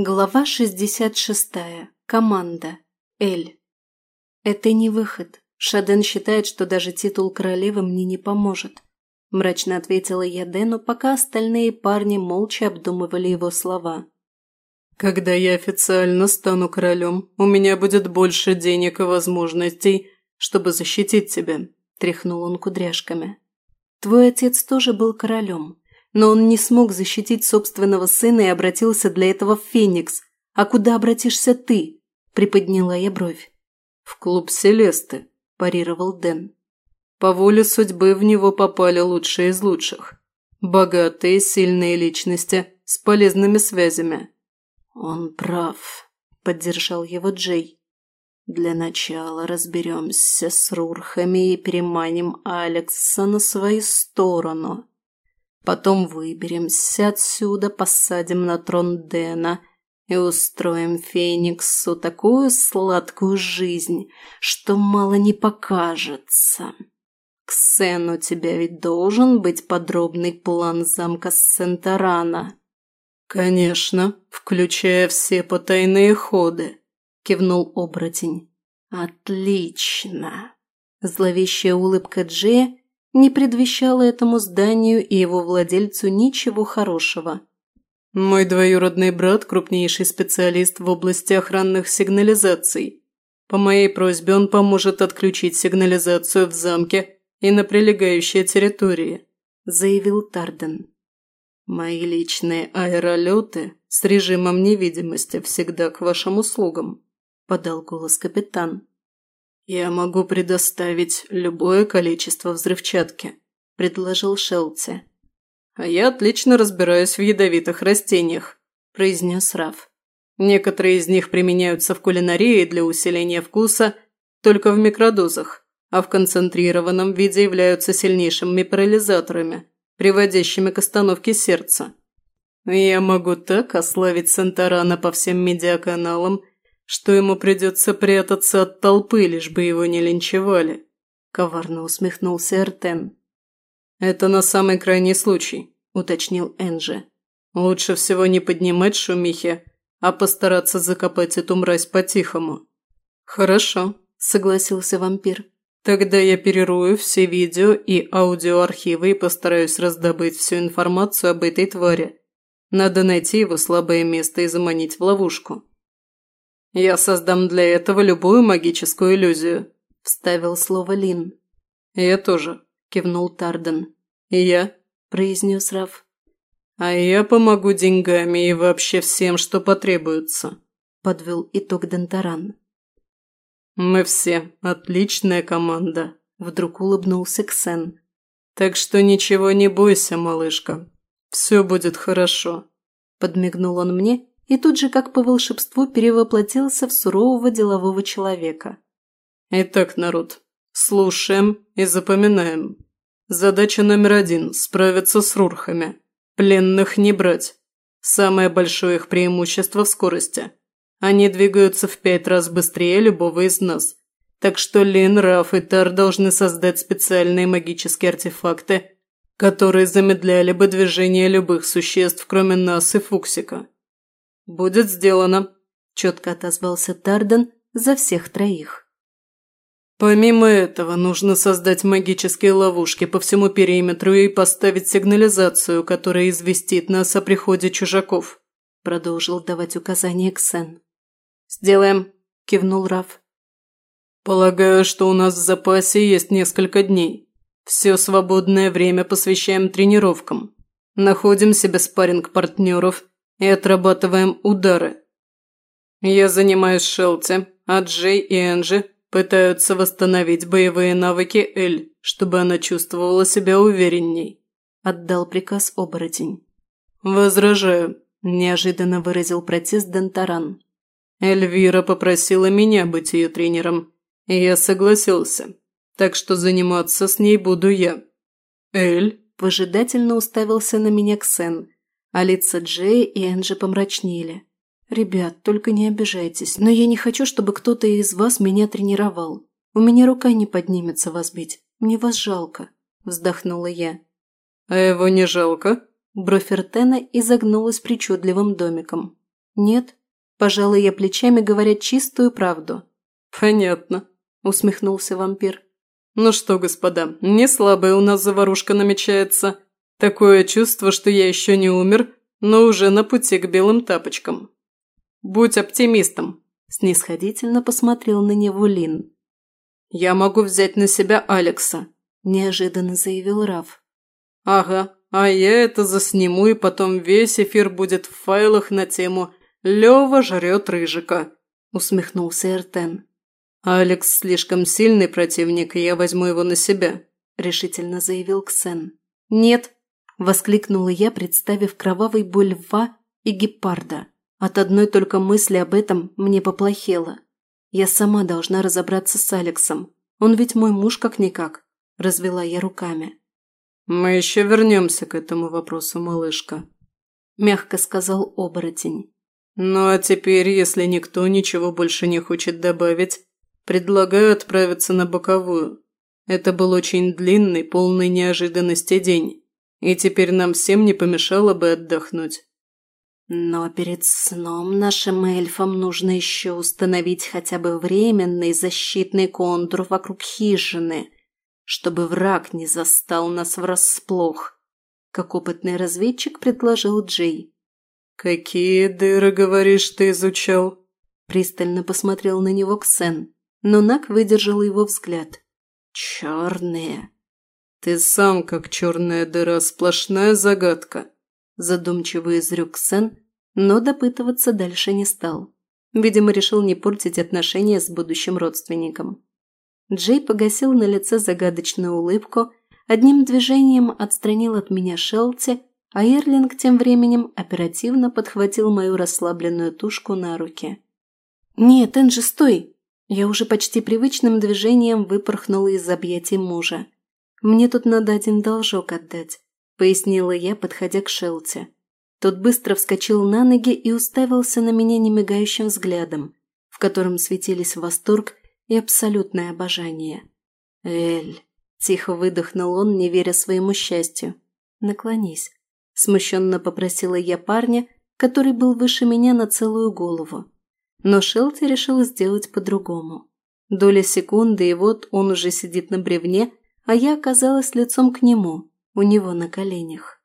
Глава 66. Команда. Эль. «Это не выход. Шаден считает, что даже титул королевы мне не поможет», – мрачно ответила я Дену, пока остальные парни молча обдумывали его слова. «Когда я официально стану королем, у меня будет больше денег и возможностей, чтобы защитить тебя», – тряхнул он кудряшками. «Твой отец тоже был королем», но он не смог защитить собственного сына и обратился для этого в Феникс. А куда обратишься ты?» – приподняла я бровь. «В клуб Селесты», – парировал Дэн. «По воле судьбы в него попали лучшие из лучших. Богатые, сильные личности с полезными связями». «Он прав», – поддержал его Джей. «Для начала разберемся с Рурхами и переманим Алекса на свою сторону. Потом выберемся отсюда, посадим на трон Дэна и устроим Фениксу такую сладкую жизнь, что мало не покажется. Ксен, у тебя ведь должен быть подробный план замка Сентарана. «Конечно, включая все потайные ходы», – кивнул оборотень. «Отлично!» Зловещая улыбка Джея не предвещало этому зданию и его владельцу ничего хорошего. «Мой двоюродный брат – крупнейший специалист в области охранных сигнализаций. По моей просьбе он поможет отключить сигнализацию в замке и на прилегающей территории», – заявил Тарден. «Мои личные аэролеты с режимом невидимости всегда к вашим услугам», – подал голос капитан. «Я могу предоставить любое количество взрывчатки», – предложил Шелти. «А я отлично разбираюсь в ядовитых растениях», – произнес Раф. «Некоторые из них применяются в кулинарии для усиления вкуса только в микродозах, а в концентрированном виде являются сильнейшими парализаторами, приводящими к остановке сердца. Я могу так ославить Сентарана по всем медиаканалам – что ему придется прятаться от толпы, лишь бы его не линчевали», – коварно усмехнулся Эртен. «Это на самый крайний случай», – уточнил Энджи. «Лучше всего не поднимать шумихи, а постараться закопать эту мразь по-тихому». «Хорошо», – согласился вампир. «Тогда я перерую все видео и аудиоархивы и постараюсь раздобыть всю информацию об этой твари. Надо найти его слабое место и заманить в ловушку». «Я создам для этого любую магическую иллюзию», – вставил слово Лин. «Я тоже», – кивнул Тарден. «И я», – произнес Раф. «А я помогу деньгами и вообще всем, что потребуется», – подвел итог Дентаран. «Мы все отличная команда», – вдруг улыбнулся Ксен. «Так что ничего не бойся, малышка. Все будет хорошо», – подмигнул он мне и тут же, как по волшебству, перевоплотился в сурового делового человека. «Итак, народ, слушаем и запоминаем. Задача номер один – справиться с рурхами. Пленных не брать. Самое большое их преимущество в скорости. Они двигаются в пять раз быстрее любого из нас. Так что Лин, Раф и Тар должны создать специальные магические артефакты, которые замедляли бы движение любых существ, кроме нас и Фуксика». «Будет сделано», – четко отозвался Тарден за всех троих. Помимо этого, нужно создать магические ловушки по всему периметру и поставить сигнализацию, которая известит нас о приходе чужаков», – продолжил давать указания Ксен. «Сделаем», – кивнул Раф. «Полагаю, что у нас в запасе есть несколько дней. Все свободное время посвящаем тренировкам. Находим себе спарринг партнеров и отрабатываем удары. Я занимаюсь Шелти, а Джей и Энджи пытаются восстановить боевые навыки Эль, чтобы она чувствовала себя уверенней», – отдал приказ оборотень. «Возражаю», – неожиданно выразил протест Дентаран. «Эльвира попросила меня быть ее тренером, и я согласился, так что заниматься с ней буду я». «Эль?» – выжидательно уставился на меня Ксен – а лица Джей и Энджи помрачнели. «Ребят, только не обижайтесь, но я не хочу, чтобы кто-то из вас меня тренировал. У меня рука не поднимется вас бить. Мне вас жалко», – вздохнула я. «А его не жалко?» Бровь Эртена изогнулась причудливым домиком. «Нет», – пожалуй я плечами, говоря чистую правду. «Понятно», – усмехнулся вампир. Такое чувство, что я еще не умер, но уже на пути к белым тапочкам. Будь оптимистом, снисходительно посмотрел на него Лин. Я могу взять на себя Алекса, неожиданно заявил Раф. Ага, а я это засниму, и потом весь эфир будет в файлах на тему «Лёва жрет рыжика», – усмехнулся Эртен. «Алекс слишком сильный противник, и я возьму его на себя», – решительно заявил Ксен. «Нет», Воскликнула я, представив кровавый боль льва и гепарда. От одной только мысли об этом мне поплохело. Я сама должна разобраться с Алексом. Он ведь мой муж как-никак. Развела я руками. «Мы еще вернемся к этому вопросу, малышка», – мягко сказал оборотень. «Ну а теперь, если никто ничего больше не хочет добавить, предлагаю отправиться на боковую. Это был очень длинный, полный неожиданностей день и теперь нам всем не помешало бы отдохнуть. Но перед сном нашим эльфам нужно еще установить хотя бы временный защитный контур вокруг хижины, чтобы враг не застал нас врасплох, как опытный разведчик предложил Джей. «Какие дыры, говоришь, ты изучал?» Пристально посмотрел на него Ксен, но Нак выдержал его взгляд. «Черные», «Ты сам как черная дыра, сплошная загадка», – задумчиво изрек Сен, но допытываться дальше не стал. Видимо, решил не портить отношения с будущим родственником. Джей погасил на лице загадочную улыбку, одним движением отстранил от меня Шелти, а Эрлинг тем временем оперативно подхватил мою расслабленную тушку на руки. «Нет, Энджи, стой!» Я уже почти привычным движением выпорхнула из объятий мужа. Мне тут надо один должок отдать», – пояснила я, подходя к Шелте. Тот быстро вскочил на ноги и уставился на меня немигающим взглядом, в котором светились восторг и абсолютное обожание. «Эль!» – тихо выдохнул он, не веря своему счастью. «Наклонись», – смущенно попросила я парня, который был выше меня на целую голову. Но Шелти решил сделать по-другому. Доля секунды, и вот он уже сидит на бревне – а я оказалась лицом к нему, у него на коленях.